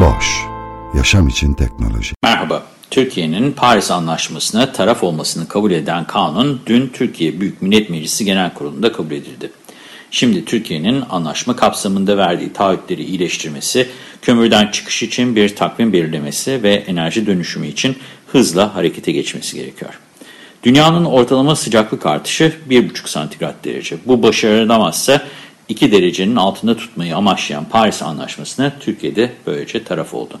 Boş, yaşam için teknoloji. Merhaba, Türkiye'nin Paris Anlaşması'na taraf olmasını kabul eden kanun dün Türkiye Büyük Millet Meclisi Genel Kurulu'nda kabul edildi. Şimdi Türkiye'nin anlaşma kapsamında verdiği taahhütleri iyileştirmesi, kömürden çıkış için bir takvim belirlemesi ve enerji dönüşümü için hızla harekete geçmesi gerekiyor. Dünyanın ortalama sıcaklık artışı 1,5 santigrat derece. Bu başarılamazsa 2 derecenin altında tutmayı amaçlayan Paris Anlaşması'na Türkiye'de böylece taraf oldu.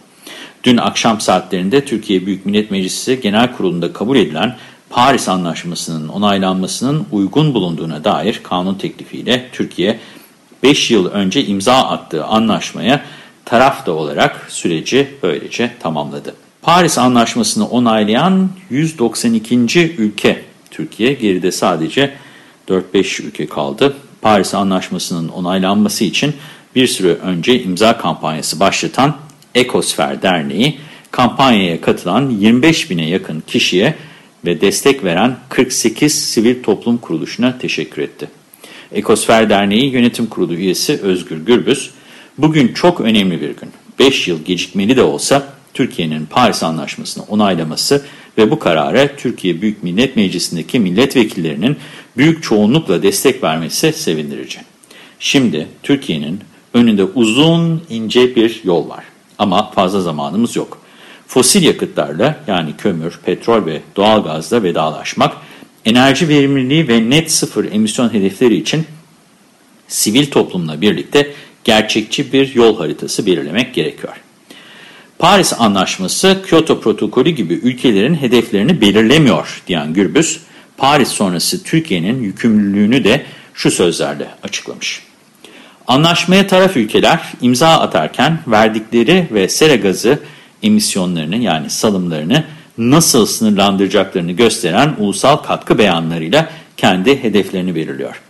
Dün akşam saatlerinde Türkiye Büyük Millet Meclisi Genel Kurulu'nda kabul edilen Paris Anlaşması'nın onaylanmasının uygun bulunduğuna dair kanun teklifiyle Türkiye 5 yıl önce imza attığı anlaşmaya taraf da olarak süreci böylece tamamladı. Paris Anlaşması'nı onaylayan 192. ülke Türkiye, geride sadece 4-5 ülke kaldı. Paris Anlaşması'nın onaylanması için bir süre önce imza kampanyası başlatan Ekosfer Derneği, kampanyaya katılan 25 bine yakın kişiye ve destek veren 48 sivil toplum kuruluşuna teşekkür etti. Ekosfer Derneği Yönetim Kurulu üyesi Özgür Gürbüz, bugün çok önemli bir gün. 5 yıl gecikmeli de olsa Türkiye'nin Paris Anlaşması'nı onaylaması ve bu karara Türkiye Büyük Millet Meclisi'ndeki milletvekillerinin büyük çoğunlukla destek vermesi sevindirici. Şimdi Türkiye'nin önünde uzun ince bir yol var ama fazla zamanımız yok. Fosil yakıtlarla yani kömür, petrol ve doğalgazla vedalaşmak, enerji verimliliği ve net sıfır emisyon hedefleri için sivil toplumla birlikte gerçekçi bir yol haritası belirlemek gerekiyor. Paris Anlaşması, Kyoto Protokolü gibi ülkelerin hedeflerini belirlemiyor diyen Gürbüz, Paris sonrası Türkiye'nin yükümlülüğünü de şu sözlerle açıklamış. Anlaşmaya taraf ülkeler imza atarken verdikleri ve sera gazı emisyonlarını yani salımlarını nasıl sınırlandıracaklarını gösteren ulusal katkı beyanlarıyla kendi hedeflerini belirliyor.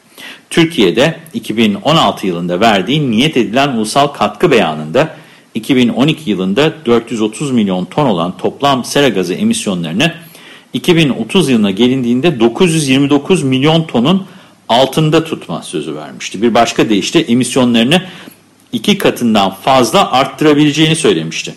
Türkiye'de 2016 yılında verdiği niyet edilen ulusal katkı beyanında 2012 yılında 430 milyon ton olan toplam sera gazı emisyonlarını 2030 yılına gelindiğinde 929 milyon tonun altında tutma sözü vermişti. Bir başka deyişle emisyonlarını iki katından fazla arttırabileceğini söylemişti.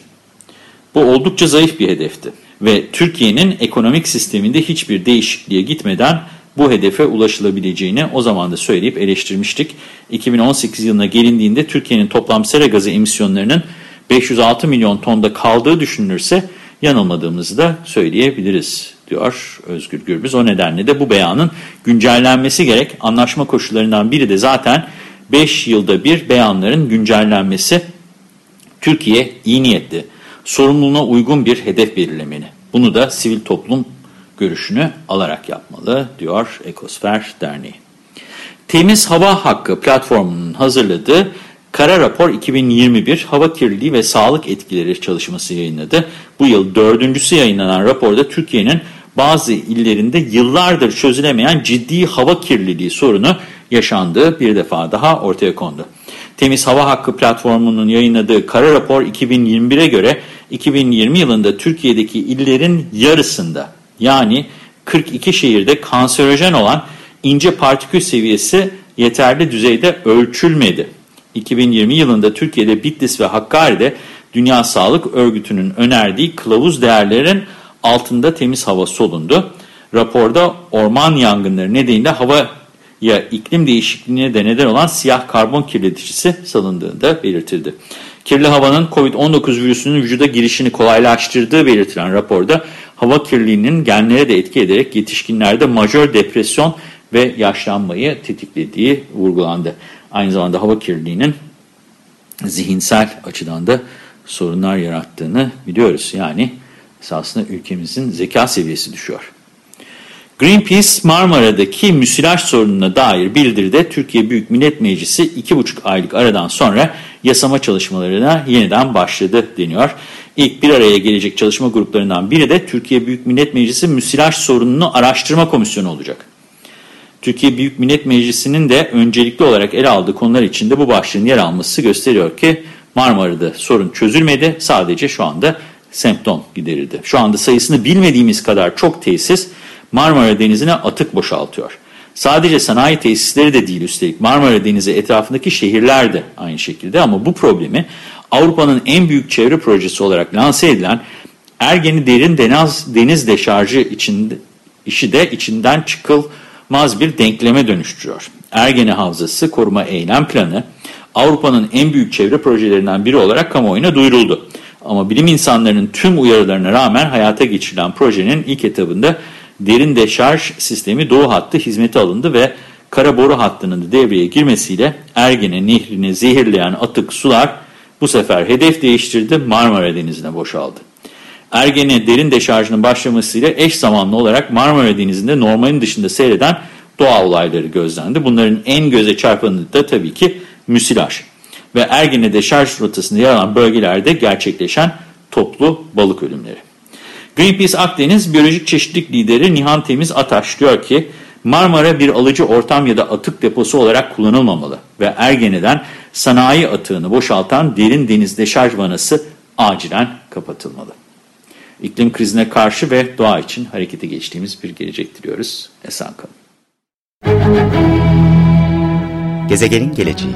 Bu oldukça zayıf bir hedefti ve Türkiye'nin ekonomik sisteminde hiçbir değişikliğe gitmeden bu hedefe ulaşılabileceğini o zaman da söyleyip eleştirmiştik. 2018 yılına gelindiğinde Türkiye'nin toplam sera gazı emisyonlarının 506 milyon tonda kaldığı düşünülürse yanılmadığımızı da söyleyebiliriz diyor Özgür Gürbüz. O nedenle de bu beyanın güncellenmesi gerek. Anlaşma koşullarından biri de zaten 5 yılda bir beyanların güncellenmesi. Türkiye iyi niyetli, sorumluluğuna uygun bir hedef belirlemeli. Bunu da sivil toplum görüşünü alarak yapmalı diyor Ekosfer Derneği. Temiz Hava Hakkı platformunun hazırladığı Kara Rapor 2021 Hava Kirliliği ve Sağlık Etkileri çalışması yayınladı. Bu yıl dördüncüsü yayınlanan raporda Türkiye'nin bazı illerinde yıllardır çözülemeyen ciddi hava kirliliği sorunu yaşandığı bir defa daha ortaya kondu. Temiz Hava Hakkı platformunun yayınladığı Kara Rapor 2021'e göre 2020 yılında Türkiye'deki illerin yarısında yani 42 şehirde kanserojen olan ince partikül seviyesi yeterli düzeyde ölçülmedi. 2020 yılında Türkiye'de Bitlis ve Hakkari'de Dünya Sağlık Örgütü'nün önerdiği kılavuz değerlerin altında temiz hava solundu. Raporda orman yangınları nedeniyle havaya iklim değişikliğine de neden olan siyah karbon kirleticisi salındığını da belirtildi. Kirli havanın COVID-19 virüsünün vücuda girişini kolaylaştırdığı belirtilen raporda hava kirliliğinin genlere de etki ederek yetişkinlerde majör depresyon ve yaşlanmayı tetiklediği vurgulandı. Aynı zamanda hava kirliliğinin zihinsel açıdan da sorunlar yarattığını biliyoruz. Yani esasında ülkemizin zeka seviyesi düşüyor. Greenpeace Marmara'daki müsilaj sorununa dair bildiride Türkiye Büyük Millet Meclisi 2,5 aylık aradan sonra yasama çalışmalarına yeniden başladı deniyor. İlk bir araya gelecek çalışma gruplarından biri de Türkiye Büyük Millet Meclisi Müsilaj Sorununu Araştırma Komisyonu olacak. Türkiye Büyük Millet Meclisi'nin de öncelikli olarak ele aldığı konular içinde bu başlığın yer alması gösteriyor ki Marmara'da sorun çözülmedi. Sadece şu anda semptom giderildi. Şu anda sayısını bilmediğimiz kadar çok tesis Marmara Denizi'ne atık boşaltıyor. Sadece sanayi tesisleri de değil üstelik Marmara Denizi etrafındaki şehirler de aynı şekilde ama bu problemi Avrupa'nın en büyük çevre projesi olarak lanse edilen Ergeni Derin Deniz, Deniz Deşarjı içinde, işi de içinden çıkılmaz bir denkleme dönüştürüyor. Ergeni Havzası Koruma Eylem Planı Avrupa'nın en büyük çevre projelerinden biri olarak kamuoyuna duyuruldu. Ama bilim insanlarının tüm uyarılarına rağmen hayata geçirilen projenin ilk etabında derin deşarj sistemi doğu hattı hizmete alındı ve kara boru hattının da devreye girmesiyle Ergene nehrini zehirleyen atık sular bu sefer hedef değiştirdi Marmara Denizi'ne boşaldı. Ergene derin deşarjının başlamasıyla eş zamanlı olarak Marmara Denizi'nde normalin dışında seyreden doğa olayları gözlendi. Bunların en göze çarpanı da tabii ki müsilaj ve Ergene deşarj rotasında yer alan bölgelerde gerçekleşen toplu balık ölümleri. Greenpeace Akdeniz Biyolojik Çeşitlilik Lideri Nihan Temiz Ataş diyor ki Marmara bir alıcı ortam ya da atık deposu olarak kullanılmamalı ve Ergene'den sanayi atığını boşaltan derin deniz deşarj vanası acilen kapatılmalı. İklim krizine karşı ve doğa için harekete geçtiğimiz bir gelecek diliyoruz. Esen kalın. Gezegenin geleceği